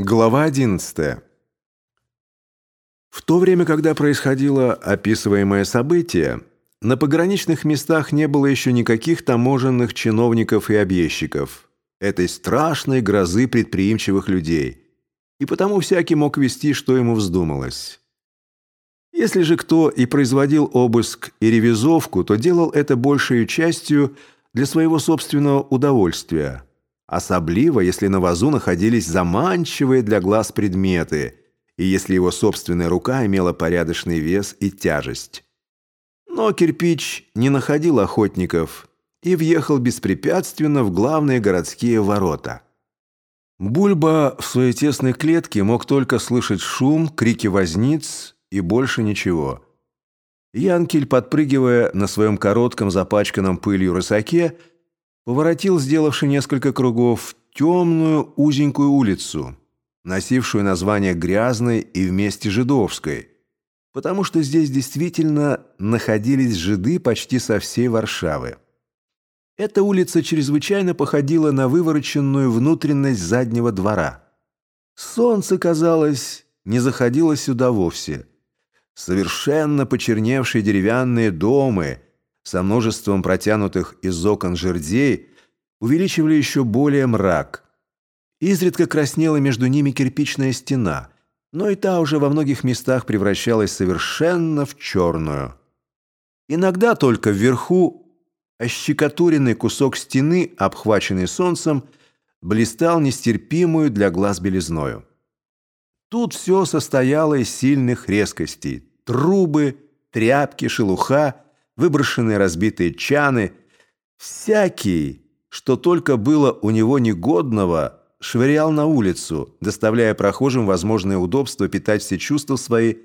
Глава 11. В то время, когда происходило описываемое событие, на пограничных местах не было еще никаких таможенных чиновников и объездчиков, этой страшной грозы предприимчивых людей, и потому всякий мог вести, что ему вздумалось. Если же кто и производил обыск и ревизовку, то делал это большей частью для своего собственного удовольствия – Особливо, если на вазу находились заманчивые для глаз предметы, и если его собственная рука имела порядочный вес и тяжесть. Но кирпич не находил охотников и въехал беспрепятственно в главные городские ворота. Бульба в своей тесной клетке мог только слышать шум, крики возниц и больше ничего. Янкель, подпрыгивая на своем коротком запачканном пылью рысаке, поворотил, сделавший несколько кругов, темную узенькую улицу, носившую название Грязной и вместе Жидовской, потому что здесь действительно находились жиды почти со всей Варшавы. Эта улица чрезвычайно походила на вывороченную внутренность заднего двора. Солнце, казалось, не заходило сюда вовсе. Совершенно почерневшие деревянные дома – со множеством протянутых из окон жердей увеличивали еще более мрак. Изредка краснела между ними кирпичная стена, но и та уже во многих местах превращалась совершенно в черную. Иногда только вверху ощекотуренный кусок стены, обхваченный солнцем, блистал нестерпимую для глаз белизною. Тут все состояло из сильных резкостей. Трубы, тряпки, шелуха — выброшенные разбитые чаны. Всякий, что только было у него негодного, швырял на улицу, доставляя прохожим возможное удобство питать все чувства свои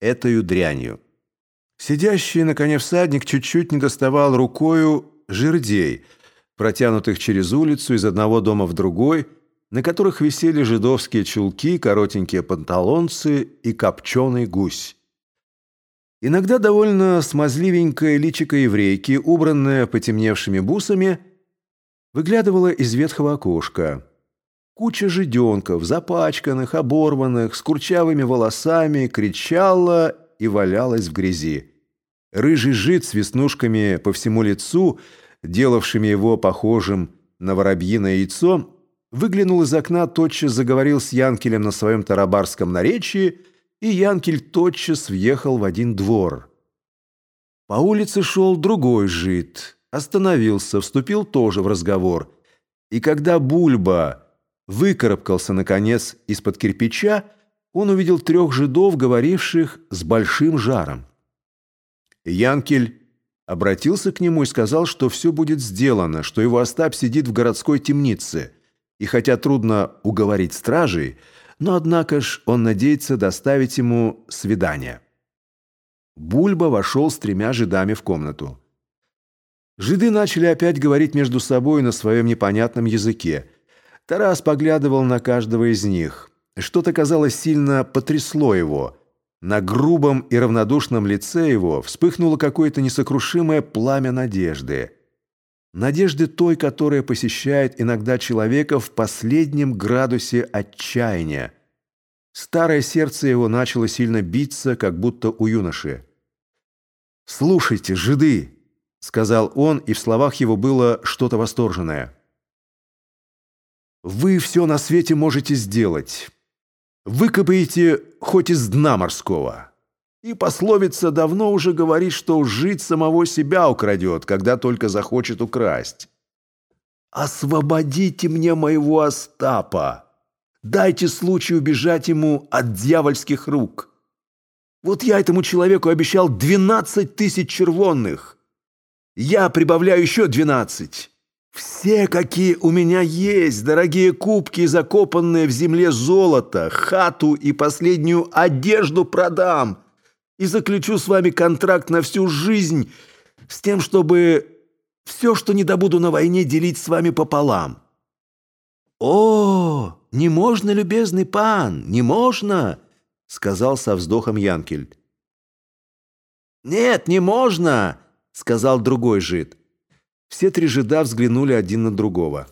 этою дрянью. Сидящий на коне всадник чуть-чуть не доставал рукою жердей, протянутых через улицу из одного дома в другой, на которых висели жидовские чулки, коротенькие панталонцы и копченый гусь. Иногда довольно смазливенькая личико еврейки, убранная потемневшими бусами, выглядывала из ветхого окошка. Куча жиденков, запачканных, оборванных, с курчавыми волосами, кричала и валялась в грязи. Рыжий жид с веснушками по всему лицу, делавшими его похожим на воробьиное яйцо, выглянул из окна, тотчас заговорил с Янкелем на своем тарабарском наречии – и Янкель тотчас въехал в один двор. По улице шел другой жид, остановился, вступил тоже в разговор. И когда Бульба выкарабкался, наконец, из-под кирпича, он увидел трех жидов, говоривших с большим жаром. Янкель обратился к нему и сказал, что все будет сделано, что его Остап сидит в городской темнице, и хотя трудно уговорить стражей, но, однако ж, он надеется доставить ему свидание. Бульба вошел с тремя жидами в комнату. Жиды начали опять говорить между собой на своем непонятном языке. Тарас поглядывал на каждого из них. Что-то, казалось, сильно потрясло его. На грубом и равнодушном лице его вспыхнуло какое-то несокрушимое пламя надежды. Надежды той, которая посещает иногда человека в последнем градусе отчаяния. Старое сердце его начало сильно биться, как будто у юноши. «Слушайте, жиды!» — сказал он, и в словах его было что-то восторженное. «Вы все на свете можете сделать. Выкопаете хоть из дна морского». И пословица давно уже говорит, что жить самого себя украдет, когда только захочет украсть. «Освободите мне моего Остапа! Дайте случай убежать ему от дьявольских рук! Вот я этому человеку обещал двенадцать тысяч червонных. Я прибавляю еще двенадцать. Все, какие у меня есть, дорогие кубки, закопанные в земле золото, хату и последнюю одежду продам» и заключу с вами контракт на всю жизнь с тем, чтобы все, что не добуду на войне, делить с вами пополам». «О, не можно, любезный пан, не можно!» — сказал со вздохом Янкель. «Нет, не можно!» — сказал другой жид. Все три жида взглянули один на другого.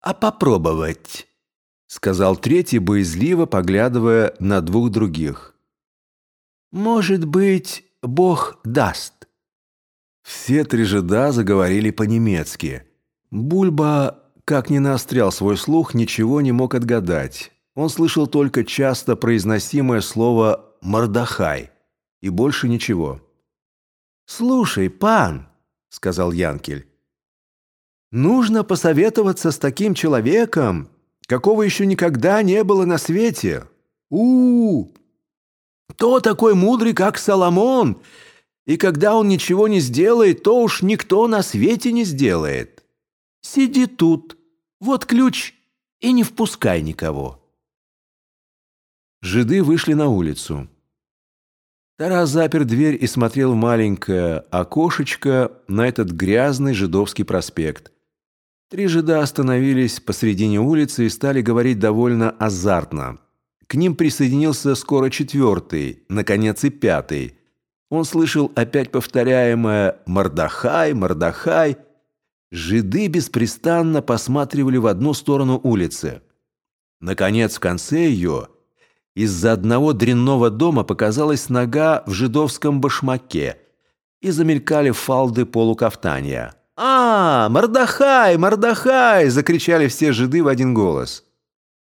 «А попробовать?» — сказал третий, боязливо поглядывая на двух других. «Может быть, Бог даст». Все три жида заговорили по-немецки. Бульба, как ни наострял свой слух, ничего не мог отгадать. Он слышал только часто произносимое слово «мордахай» и больше ничего. «Слушай, пан», — сказал Янкель, — «нужно посоветоваться с таким человеком, какого еще никогда не было на свете. у, -у, -у! Кто такой мудрый, как Соломон? И когда он ничего не сделает, то уж никто на свете не сделает. Сиди тут, вот ключ, и не впускай никого». Жиды вышли на улицу. Тарас запер дверь и смотрел в маленькое окошечко на этот грязный жидовский проспект. Три жида остановились посредине улицы и стали говорить довольно азартно. К ним присоединился скоро четвертый, наконец и пятый. Он слышал опять повторяемое «Мордахай, Мордахай». Жиды беспрестанно посматривали в одну сторону улицы. Наконец, в конце ее из-за одного дрянного дома показалась нога в жидовском башмаке и замелькали фалды полукафтания. «А, Мордахай, Мордахай!» – закричали все жиды в один голос.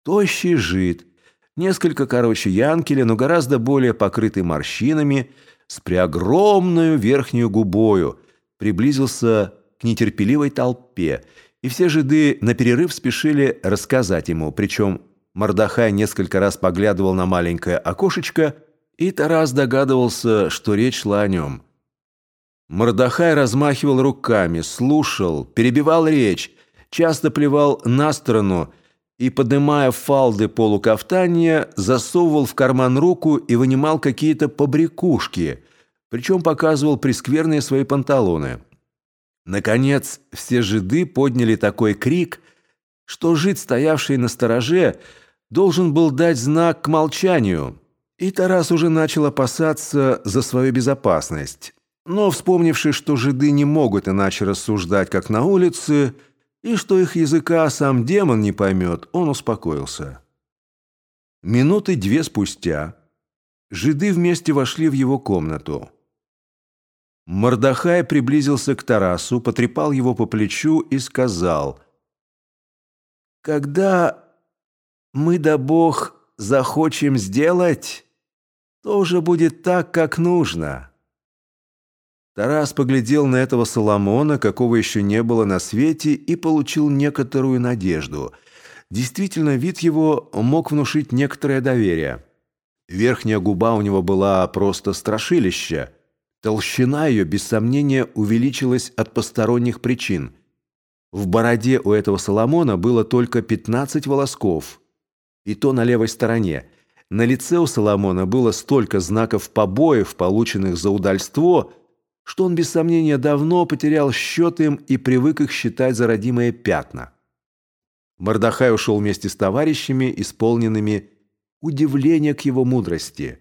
Тощий жид, несколько короче Янкеля, но гораздо более покрытый морщинами, с преогромную верхнюю губою, приблизился к нетерпеливой толпе, и все жиды на перерыв спешили рассказать ему, причем Мордахай несколько раз поглядывал на маленькое окошечко, и Тарас догадывался, что речь шла о нем – Мордахай размахивал руками, слушал, перебивал речь, часто плевал на сторону и, поднимая фалды полукафтания, засовывал в карман руку и вынимал какие-то побрякушки, причем показывал прескверные свои панталоны. Наконец, все жиды подняли такой крик, что жид, стоявший на стороже, должен был дать знак к молчанию, и Тарас уже начал опасаться за свою безопасность. Но, вспомнивши, что жиды не могут иначе рассуждать, как на улице, и что их языка сам демон не поймет, он успокоился. Минуты две спустя жиды вместе вошли в его комнату. Мордахай приблизился к Тарасу, потрепал его по плечу и сказал, «Когда мы да Бог захочем сделать, то уже будет так, как нужно». Тарас поглядел на этого Соломона, какого еще не было на свете, и получил некоторую надежду. Действительно, вид его мог внушить некоторое доверие. Верхняя губа у него была просто страшилище. Толщина ее, без сомнения, увеличилась от посторонних причин. В бороде у этого Соломона было только 15 волосков, и то на левой стороне. На лице у Соломона было столько знаков побоев, полученных за удальство – что он без сомнения давно потерял счет им и привык их считать за родимые пятна. Мордахай ушел вместе с товарищами, исполненными удивления к его мудрости.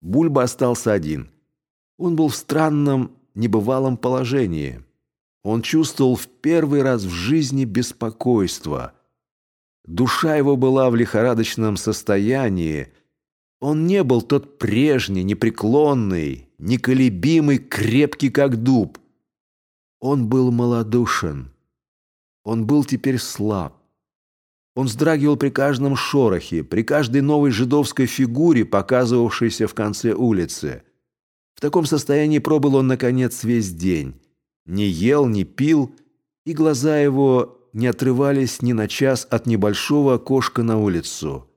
Бульба остался один. Он был в странном, небывалом положении. Он чувствовал в первый раз в жизни беспокойство. Душа его была в лихорадочном состоянии. Он не был тот прежний, непреклонный, неколебимый, крепкий, как дуб. Он был малодушен. Он был теперь слаб. Он вздрагивал при каждом шорохе, при каждой новой жидовской фигуре, показывавшейся в конце улицы. В таком состоянии пробыл он, наконец, весь день. Не ел, не пил, и глаза его не отрывались ни на час от небольшого окошка на улицу.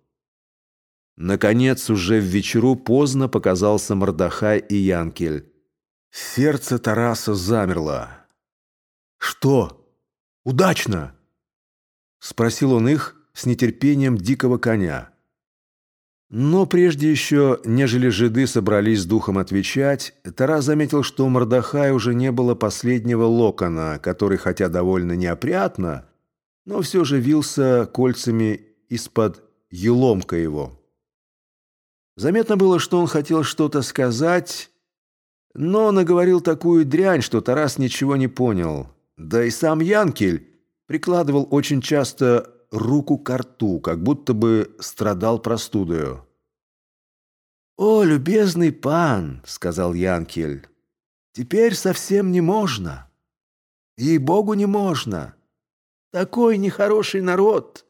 Наконец, уже в вечеру поздно показался Мордахай и Янкель. Сердце Тараса замерло. «Что? Удачно?» Спросил он их с нетерпением дикого коня. Но прежде еще, нежели жиды собрались с духом отвечать, Тарас заметил, что у Мордахая уже не было последнего локона, который, хотя довольно неопрятно, но все же вился кольцами из-под еломка его. Заметно было, что он хотел что-то сказать, но наговорил такую дрянь, что Тарас ничего не понял. Да и сам Янкель прикладывал очень часто руку к рту, как будто бы страдал простудою. «О, любезный пан!» — сказал Янкель. «Теперь совсем не можно. Ей-богу, не можно. Такой нехороший народ,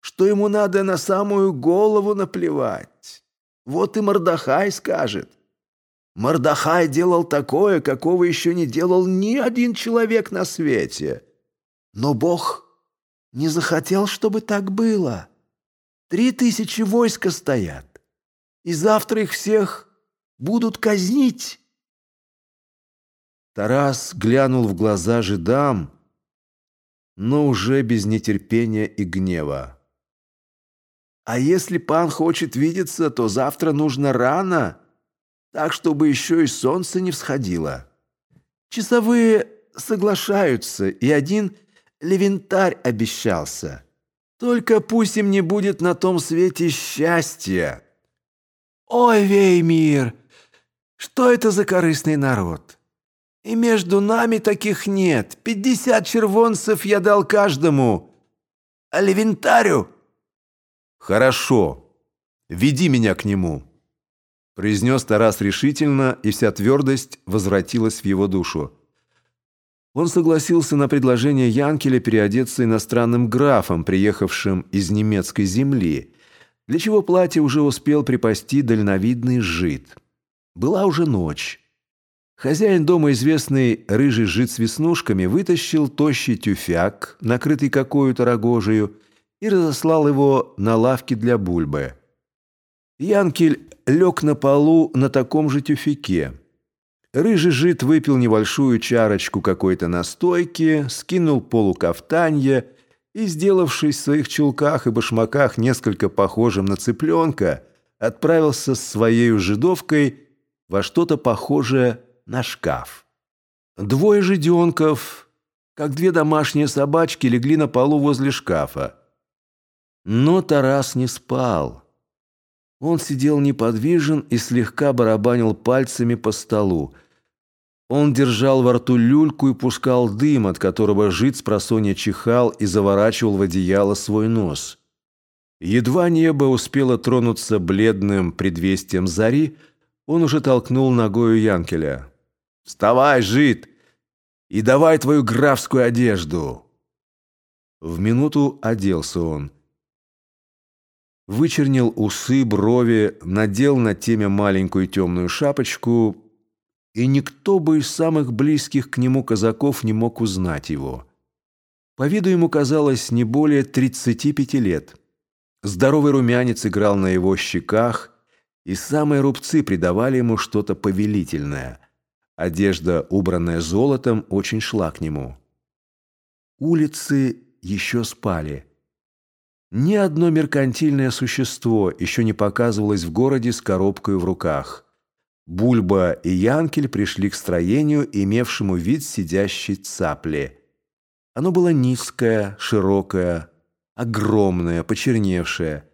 что ему надо на самую голову наплевать. Вот и Мордахай скажет. Мордахай делал такое, какого еще не делал ни один человек на свете. Но Бог не захотел, чтобы так было. Три тысячи войска стоят, и завтра их всех будут казнить. Тарас глянул в глаза жидам, но уже без нетерпения и гнева. «А если пан хочет видеться, то завтра нужно рано, так, чтобы еще и солнце не всходило. Часовые соглашаются, и один левентарь обещался. Только пусть им не будет на том свете счастья. Ой, Веймир, что это за корыстный народ? И между нами таких нет. Пятьдесят червонцев я дал каждому. А левентарю? Хорошо, веди меня к нему, произнес Тарас решительно, и вся твердость возвратилась в его душу. Он согласился на предложение Янкеля переодеться иностранным графом, приехавшим из немецкой земли, для чего платье уже успел припасти дальновидный жид. Была уже ночь. Хозяин дома, известный рыжий жид с веснушками, вытащил тощий тюфяк, накрытый какую-то рогожею, и разослал его на лавке для бульбы. Янкель лег на полу на таком же тюфяке. Рыжий жид выпил небольшую чарочку какой-то настойки, скинул полукафтанье и, сделавшись в своих чулках и башмаках несколько похожим на цыпленка, отправился с своей жидовкой во что-то похожее на шкаф. Двое жиденков, как две домашние собачки, легли на полу возле шкафа. Но Тарас не спал. Он сидел неподвижен и слегка барабанил пальцами по столу. Он держал во рту люльку и пускал дым, от которого жид с чихал и заворачивал в одеяло свой нос. Едва небо успело тронуться бледным предвестием зари, он уже толкнул ногою Янкеля. «Вставай, жид, и давай твою графскую одежду!» В минуту оделся он вычернил усы, брови, надел на теме маленькую темную шапочку, и никто бы из самых близких к нему казаков не мог узнать его. По виду ему казалось не более 35 лет. Здоровый румянец играл на его щеках, и самые рубцы придавали ему что-то повелительное. Одежда, убранная золотом, очень шла к нему. Улицы еще спали. Ни одно меркантильное существо еще не показывалось в городе с коробкой в руках. Бульба и Янкель пришли к строению, имевшему вид сидящей цапли. Оно было низкое, широкое, огромное, почерневшее,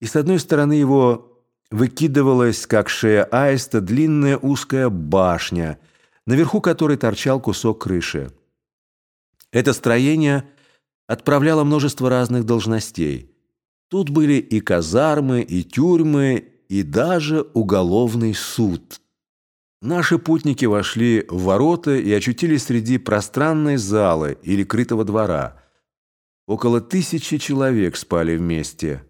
и с одной стороны его выкидывалась, как шея аиста, длинная узкая башня, наверху которой торчал кусок крыши. Это строение – отправляла множество разных должностей. Тут были и казармы, и тюрьмы, и даже уголовный суд. Наши путники вошли в ворота и очутились среди пространной залы или крытого двора. Около тысячи человек спали вместе.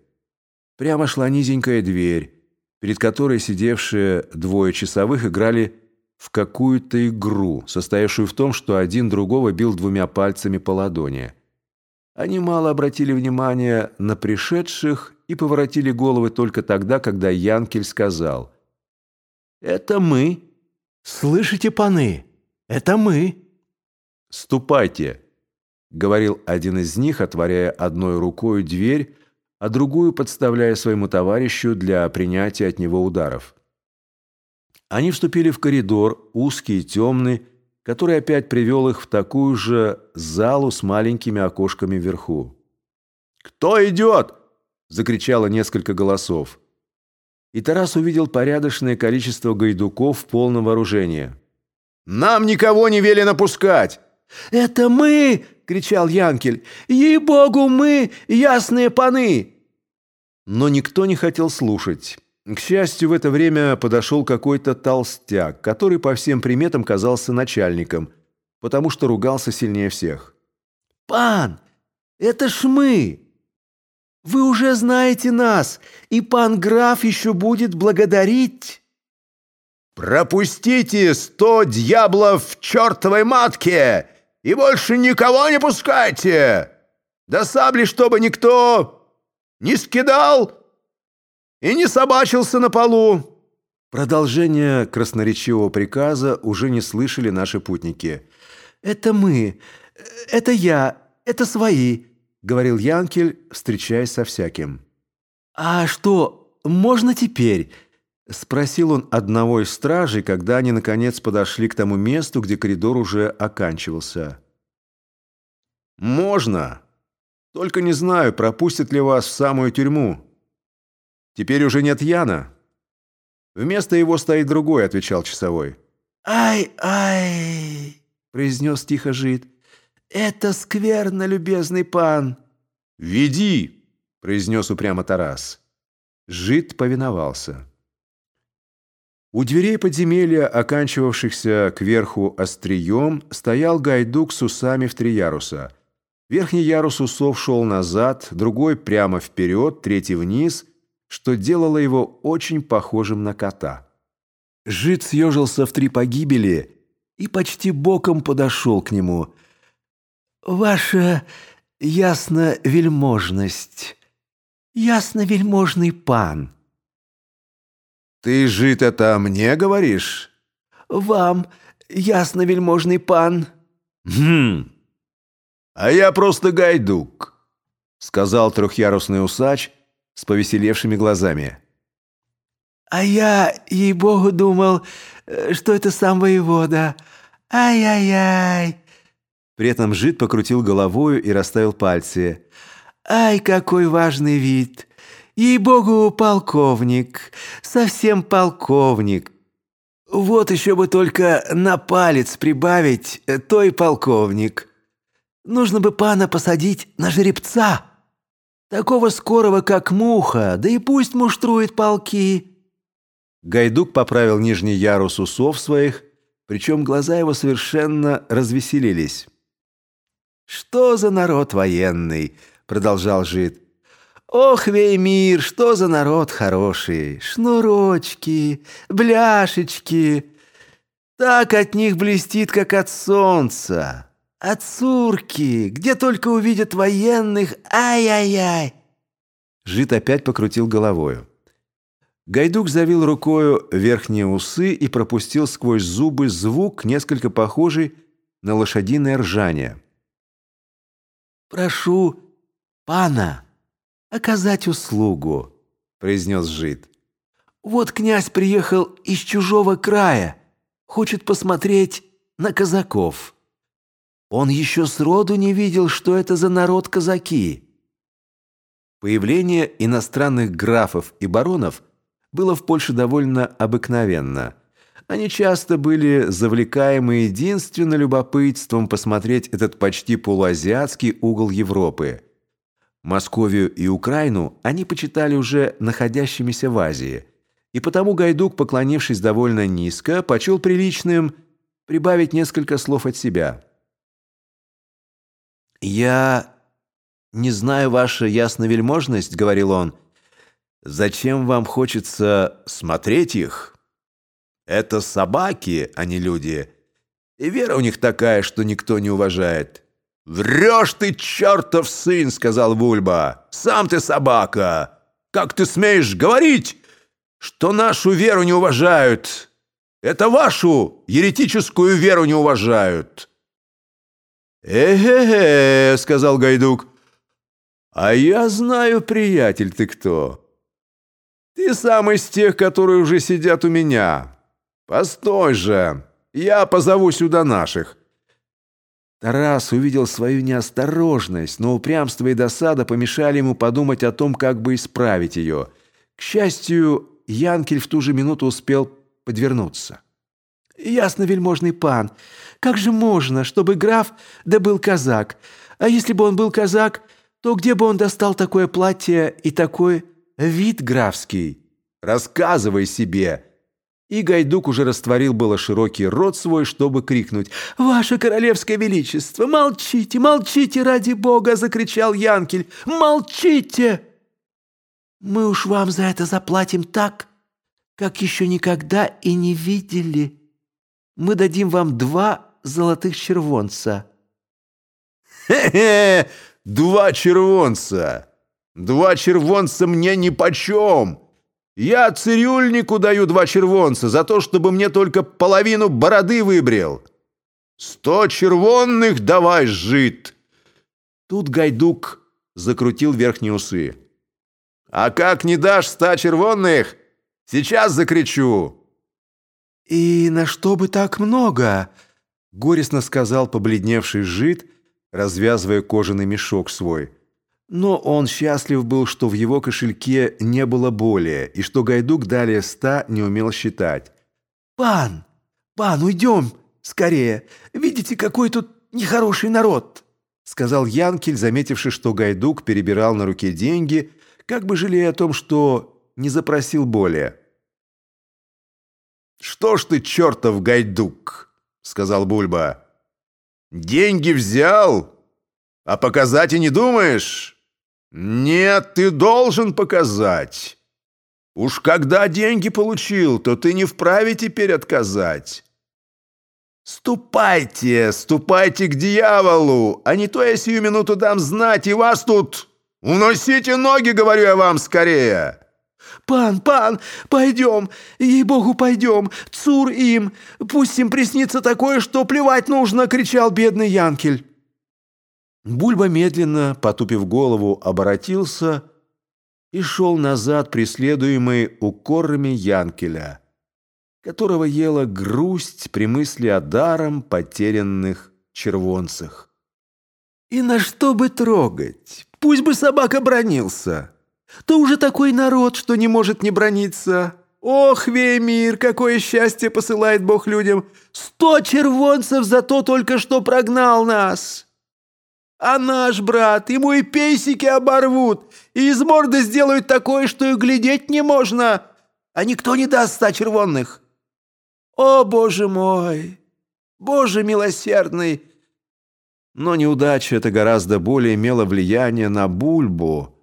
Прямо шла низенькая дверь, перед которой сидевшие двое часовых играли в какую-то игру, состоявшую в том, что один другого бил двумя пальцами по ладони. Они мало обратили внимания на пришедших и поворотили головы только тогда, когда Янкель сказал «Это мы. Слышите, паны? Это мы». «Ступайте», — говорил один из них, отворяя одной рукой дверь, а другую подставляя своему товарищу для принятия от него ударов. Они вступили в коридор, узкий и темный, который опять привел их в такую же залу с маленькими окошками вверху. «Кто идет?» – закричало несколько голосов. И Тарас увидел порядочное количество гайдуков в полном вооружении. «Нам никого не велено пускать!» «Это мы!» — кричал Янкель. «Ей-богу, мы ясные паны!» Но никто не хотел слушать. К счастью, в это время подошел какой-то толстяк, который по всем приметам казался начальником, потому что ругался сильнее всех. «Пан, это ж мы! Вы уже знаете нас, и пан граф еще будет благодарить!» «Пропустите сто дьяблов в чертовой матке и больше никого не пускайте! До сабли, чтобы никто не скидал и не собачился на полу!» Продолжение красноречивого приказа уже не слышали наши путники. «Это мы, это я, это свои», — говорил Янкель, встречаясь со всяким. «А что, можно теперь?» — спросил он одного из стражей, когда они, наконец, подошли к тому месту, где коридор уже оканчивался. «Можно. Только не знаю, пропустят ли вас в самую тюрьму. Теперь уже нет Яна. Вместо его стоит другой», — отвечал часовой. «Ай-ай!» — произнес тихо жид. «Это скверно, любезный пан!» «Веди!» — произнес упрямо Тарас. Жид повиновался. У дверей подземелья, оканчивавшихся кверху острием, стоял гайдук с усами в три яруса. Верхний ярус усов шел назад, другой прямо вперед, третий вниз, что делало его очень похожим на кота. Жид съежился в три погибели и почти боком подошел к нему. «Ваша ясно-вельможность, ясно-вельможный пан». «Ты, жид, это мне говоришь?» «Вам, ясно-вельможный пан». «Хм, а я просто гайдук», — сказал трехъярусный усач с повеселевшими глазами. «А я, ей-богу, думал, что это сам воевода. Ай-яй-яй!» При этом жид покрутил головою и расставил пальцы. «Ай, какой важный вид! Ей-богу, полковник, совсем полковник. Вот еще бы только на палец прибавить, э, той полковник. Нужно бы пана посадить на жеребца, такого скорого, как муха, да и пусть муштрует полки». Гайдук поправил нижний ярус усов своих, причем глаза его совершенно развеселились. «Что за народ военный?» — продолжал жид. Ох, Веймир, что за народ хороший! Шнурочки, бляшечки. Так от них блестит, как от солнца. От сурки, где только увидят военных, ай-яй-яй!» Жид опять покрутил головою. Гайдук завил рукою верхние усы и пропустил сквозь зубы звук, несколько похожий на лошадиное ржание. «Прошу, пана!» оказать услугу», — произнес жид. «Вот князь приехал из чужого края, хочет посмотреть на казаков. Он еще сроду не видел, что это за народ казаки». Появление иностранных графов и баронов было в Польше довольно обыкновенно. Они часто были завлекаемы единственно любопытством посмотреть этот почти полуазиатский угол Европы – Московию и Украину они почитали уже находящимися в Азии, и потому Гайдук, поклонившись довольно низко, почел приличным прибавить несколько слов от себя. «Я не знаю, ваша ясновельможность», — говорил он, — «зачем вам хочется смотреть их? Это собаки, а не люди, и вера у них такая, что никто не уважает». «Врешь ты, чертов сын!» — сказал Вульба. «Сам ты собака! Как ты смеешь говорить, что нашу веру не уважают? Это вашу еретическую веру не уважают!» «Э-э-э!» — сказал Гайдук. «А я знаю, приятель, ты кто. Ты сам из тех, которые уже сидят у меня. Постой же, я позову сюда наших». Тарас увидел свою неосторожность, но упрямство и досада помешали ему подумать о том, как бы исправить ее. К счастью, Янкель в ту же минуту успел подвернуться. Ясно, вельможный пан. Как же можно, чтобы граф да был казак? А если бы он был казак, то где бы он достал такое платье и такой вид графский? Рассказывай себе!» И Гайдук уже растворил было широкий рот свой, чтобы крикнуть «Ваше королевское величество, молчите, молчите, ради бога!» — закричал Янкель. «Молчите!» «Мы уж вам за это заплатим так, как еще никогда и не видели. Мы дадим вам два золотых червонца». «Хе-хе! Два червонца! Два червонца мне нипочем!» Я цирюльнику даю два червонца за то, чтобы мне только половину бороды выбрил. Сто червонных давай, жид!» Тут Гайдук закрутил верхние усы. «А как не дашь ста червонных, сейчас закричу!» «И на что бы так много?» — горестно сказал побледневший жид, развязывая кожаный мешок свой. Но он счастлив был, что в его кошельке не было более, и что Гайдук далее ста не умел считать. «Пан! Пан, уйдем! Скорее! Видите, какой тут нехороший народ!» Сказал Янкель, заметивший, что Гайдук перебирал на руке деньги, как бы жалея о том, что не запросил более. «Что ж ты, чертов Гайдук!» — сказал Бульба. «Деньги взял, а показать и не думаешь?» «Нет, ты должен показать. Уж когда деньги получил, то ты не вправе теперь отказать. Ступайте, ступайте к дьяволу, а не то я сию минуту дам знать, и вас тут... Уносите ноги, говорю я вам, скорее!» «Пан, пан, пойдем, ей-богу, пойдем, цур им, пусть им приснится такое, что плевать нужно!» — кричал бедный Янкель. Бульба медленно, потупив голову, оборотился и шел назад, преследуемый укорами Янкеля, которого ела грусть при мысли о даром потерянных червонцах. И на что бы трогать? Пусть бы собака бронился. То уже такой народ, что не может не брониться. Ох, Веймир, какое счастье посылает Бог людям! Сто червонцев за то только что прогнал нас!» А наш брат, ему и пейсики оборвут, и из морды сделают такое, что и глядеть не можно, а никто не даст ста червонных. О, Боже мой! Боже милосердный!» Но неудача это гораздо более имела влияние на Бульбу.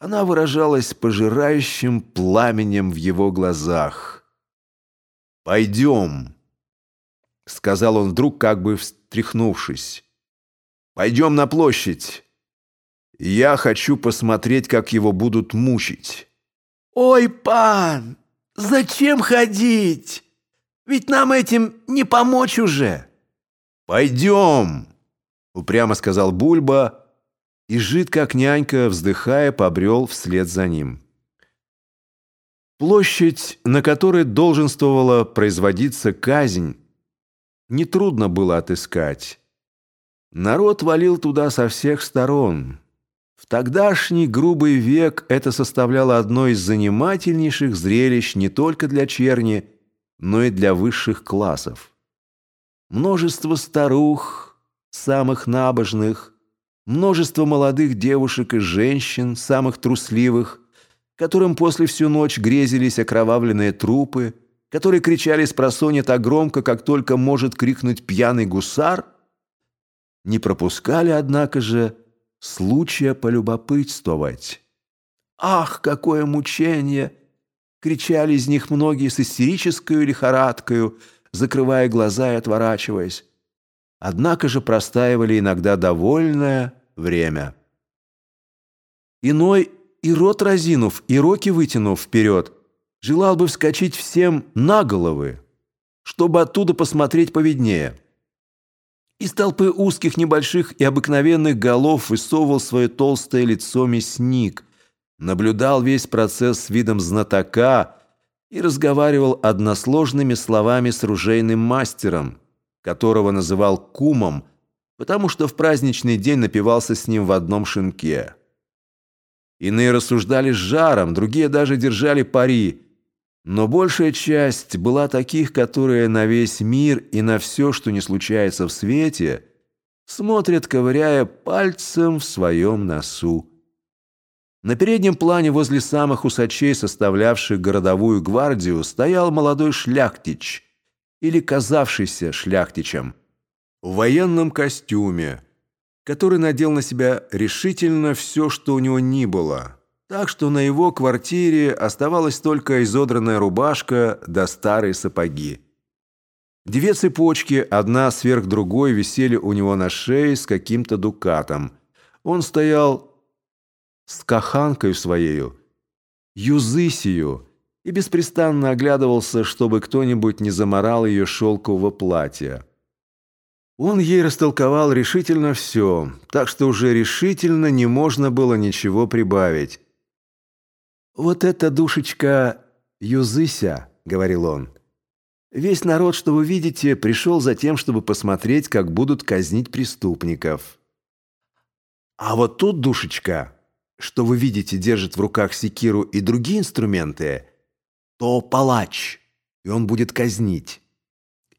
Она выражалась пожирающим пламенем в его глазах. «Пойдем», — сказал он вдруг, как бы встряхнувшись. Пойдем на площадь. Я хочу посмотреть, как его будут мучить». «Ой, пан, зачем ходить? Ведь нам этим не помочь уже». «Пойдем», — упрямо сказал Бульба, и жид, как нянька, вздыхая, побрел вслед за ним. Площадь, на которой долженствовала производиться казнь, нетрудно было отыскать. Народ валил туда со всех сторон. В тогдашний грубый век это составляло одно из занимательнейших зрелищ не только для черни, но и для высших классов. Множество старух, самых набожных, множество молодых девушек и женщин, самых трусливых, которым после всю ночь грезились окровавленные трупы, которые кричали с просонья так громко, как только может крикнуть пьяный гусар — не пропускали, однако же, случая полюбопытствовать. «Ах, какое мучение!» — кричали из них многие с истерической лихорадкою, закрывая глаза и отворачиваясь. Однако же простаивали иногда довольное время. Иной и рот разинув, и руки вытянув вперед, желал бы вскочить всем на головы, чтобы оттуда посмотреть поведнее. Из толпы узких, небольших и обыкновенных голов высовывал свое толстое лицо мясник, наблюдал весь процесс с видом знатока и разговаривал односложными словами с ружейным мастером, которого называл кумом, потому что в праздничный день напивался с ним в одном шинке. Иные рассуждали с жаром, другие даже держали пари. Но большая часть была таких, которые на весь мир и на все, что не случается в свете, смотрят, ковыряя пальцем в своем носу. На переднем плане возле самых усачей, составлявших городовую гвардию, стоял молодой шляхтич, или казавшийся шляхтичем, в военном костюме, который надел на себя решительно все, что у него ни было, так что на его квартире оставалась только изодранная рубашка да старые сапоги. Две цепочки, одна сверх другой, висели у него на шее с каким-то дукатом. Он стоял с каханкой своею, юзысию, и беспрестанно оглядывался, чтобы кто-нибудь не заморал ее шелкового платья. Он ей растолковал решительно все, так что уже решительно не можно было ничего прибавить. «Вот эта душечка Юзыся», — говорил он, — «весь народ, что вы видите, пришел за тем, чтобы посмотреть, как будут казнить преступников. А вот тут душечка что вы видите, держит в руках секиру и другие инструменты, то палач, и он будет казнить.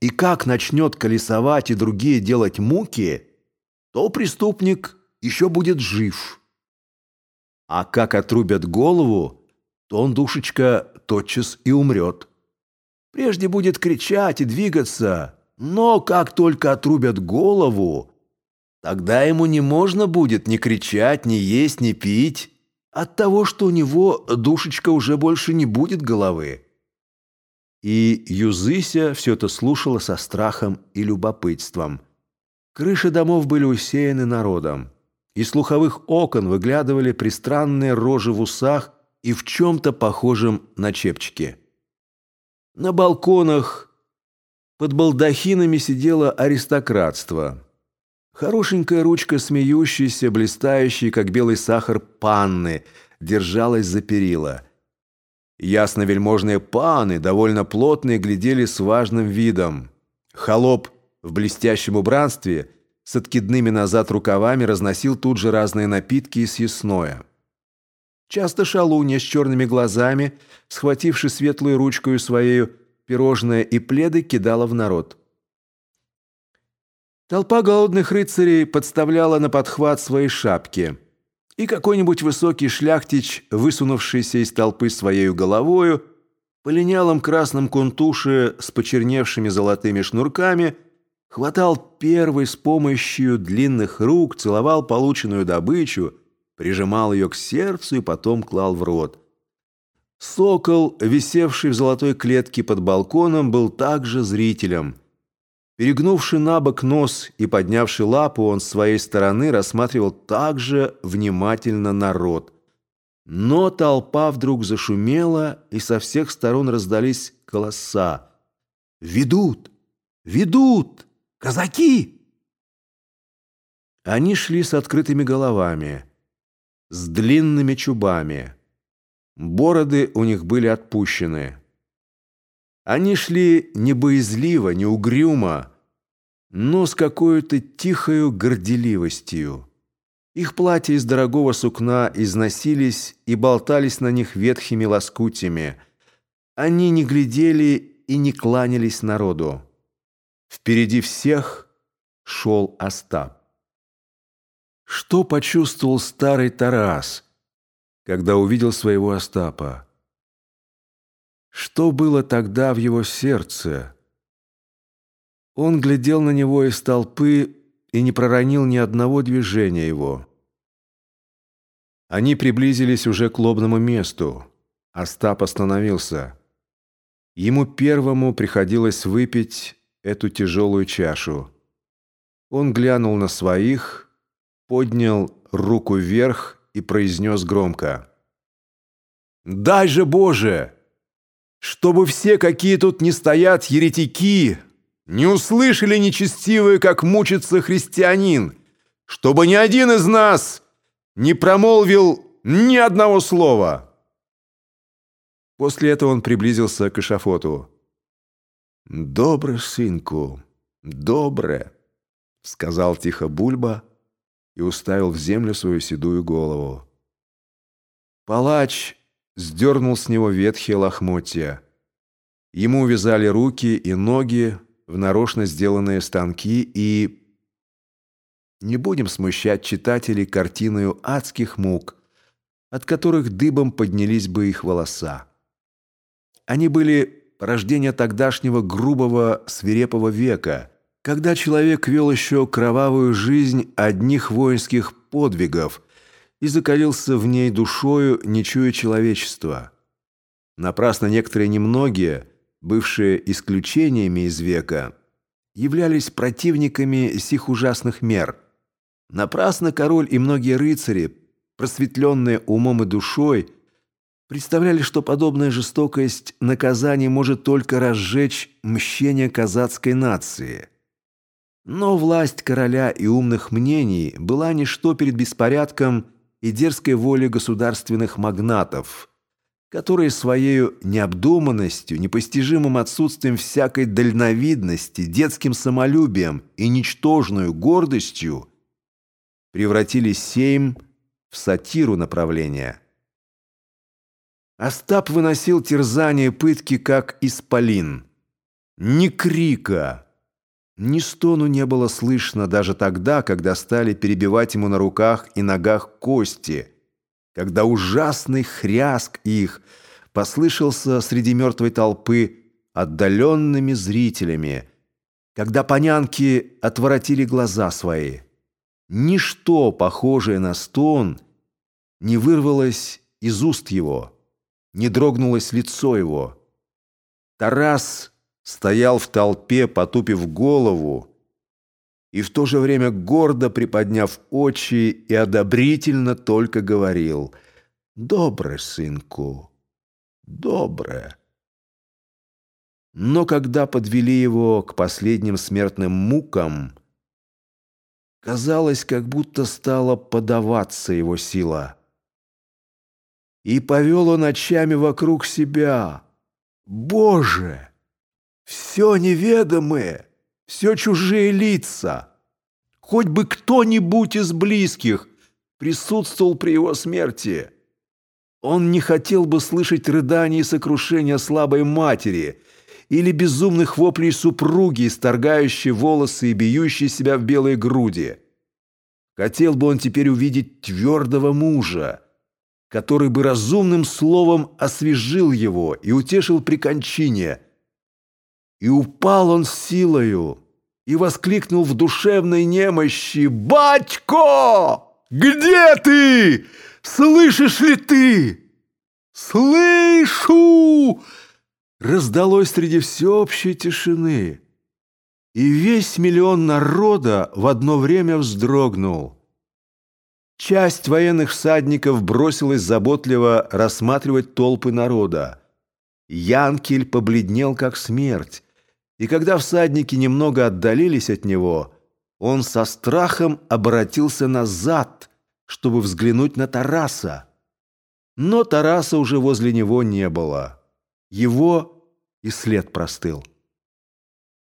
И как начнет колесовать и другие делать муки, то преступник еще будет жив. А как отрубят голову, то он, душечка, тотчас и умрет. Прежде будет кричать и двигаться, но как только отрубят голову, Тогда ему не можно будет ни кричать, ни есть, ни пить, от того, что у него душечка уже больше не будет головы. И Юзыся все это слушала со страхом и любопытством. Крыши домов были усеяны народом. Из слуховых окон выглядывали пристранные рожи в усах и в чем-то похожем на чепчики. На балконах под балдахинами сидело аристократство – Хорошенькая ручка смеющейся, блистающей, как белый сахар, панны, держалась за перила. Ясно-вельможные паны, довольно плотные, глядели с важным видом. Холоп в блестящем убранстве с откидными назад рукавами разносил тут же разные напитки и съестное. Часто шалунья с черными глазами, схвативши светлую ручку своею, пирожное и пледы кидала в народ. Толпа голодных рыцарей подставляла на подхват свои шапки, и какой-нибудь высокий шляхтич, высунувшийся из толпы своей головою, по линялом красном кунтуше с почерневшими золотыми шнурками, хватал первый с помощью длинных рук, целовал полученную добычу, прижимал ее к сердцу и потом клал в рот. Сокол, висевший в золотой клетке под балконом, был также зрителем – Перегнувший на бок нос и поднявший лапу, он с своей стороны рассматривал также внимательно народ. Но толпа вдруг зашумела, и со всех сторон раздались голоса. «Ведут! Ведут! Казаки!» Они шли с открытыми головами, с длинными чубами. Бороды у них были отпущены. Они шли не боязливо, не угрюмо, но с какой-то тихою горделивостью. Их платья из дорогого сукна износились и болтались на них ветхими лоскутями. Они не глядели и не кланялись народу. Впереди всех шел Остап. Что почувствовал старый Тарас, когда увидел своего Остапа? Что было тогда в его сердце? Он глядел на него из толпы и не проронил ни одного движения его. Они приблизились уже к лобному месту. Остап остановился. Ему первому приходилось выпить эту тяжелую чашу. Он глянул на своих, поднял руку вверх и произнес громко. «Дай же, Боже, чтобы все, какие тут не стоят, еретики, не услышали нечестивые, как мучится христианин, чтобы ни один из нас не промолвил ни одного слова. После этого он приблизился к эшафоту. «Добре, сынку, добре», — сказал тихо Бульба и уставил в землю свою седую голову. Палач сдернул с него ветхие лохмотья. Ему увязали руки и ноги в нарочно сделанные станки и... Не будем смущать читателей картиною адских мук, от которых дыбом поднялись бы их волоса. Они были порождение тогдашнего грубого свирепого века, когда человек вел еще кровавую жизнь одних воинских подвигов и закалился в ней душою, не чуя человечества. Напрасно некоторые немногие, бывшие исключениями из века, являлись противниками сих ужасных мер. Напрасно король и многие рыцари, просветленные умом и душой, представляли, что подобная жестокость наказания может только разжечь мщение казацкой нации. Но власть короля и умных мнений была ничто перед беспорядком и дерзкой волей государственных магнатов, которые своей необдуманностью, непостижимым отсутствием всякой дальновидности, детским самолюбием и ничтожную гордостью превратили сейм в сатиру направления. Остап выносил терзание пытки, как исполин. Ни крика, ни стону не было слышно даже тогда, когда стали перебивать ему на руках и ногах кости, когда ужасный хряск их послышался среди мертвой толпы отдаленными зрителями, когда понянки отворотили глаза свои. Ничто, похожее на стон, не вырвалось из уст его, не дрогнулось лицо его. Тарас стоял в толпе, потупив голову, и в то же время гордо приподняв очи и одобрительно только говорил «Добре, сынку, добре». Но когда подвели его к последним смертным мукам, казалось, как будто стала подаваться его сила. И повел он очами вокруг себя. «Боже!» Все неведомые, все чужие лица. Хоть бы кто-нибудь из близких присутствовал при его смерти. Он не хотел бы слышать рыдания и сокрушения слабой матери или безумных воплей супруги, исторгающей волосы и бьющей себя в белой груди. Хотел бы он теперь увидеть твердого мужа, который бы разумным словом освежил его и утешил при кончине – и упал он силою и воскликнул в душевной немощи «Батько! Где ты? Слышишь ли ты?» «Слышу!» Раздалось среди всеобщей тишины, и весь миллион народа в одно время вздрогнул. Часть военных всадников бросилась заботливо рассматривать толпы народа. Янкель побледнел, как смерть, и когда всадники немного отдалились от него, он со страхом обратился назад, чтобы взглянуть на Тараса. Но Тараса уже возле него не было. Его и след простыл.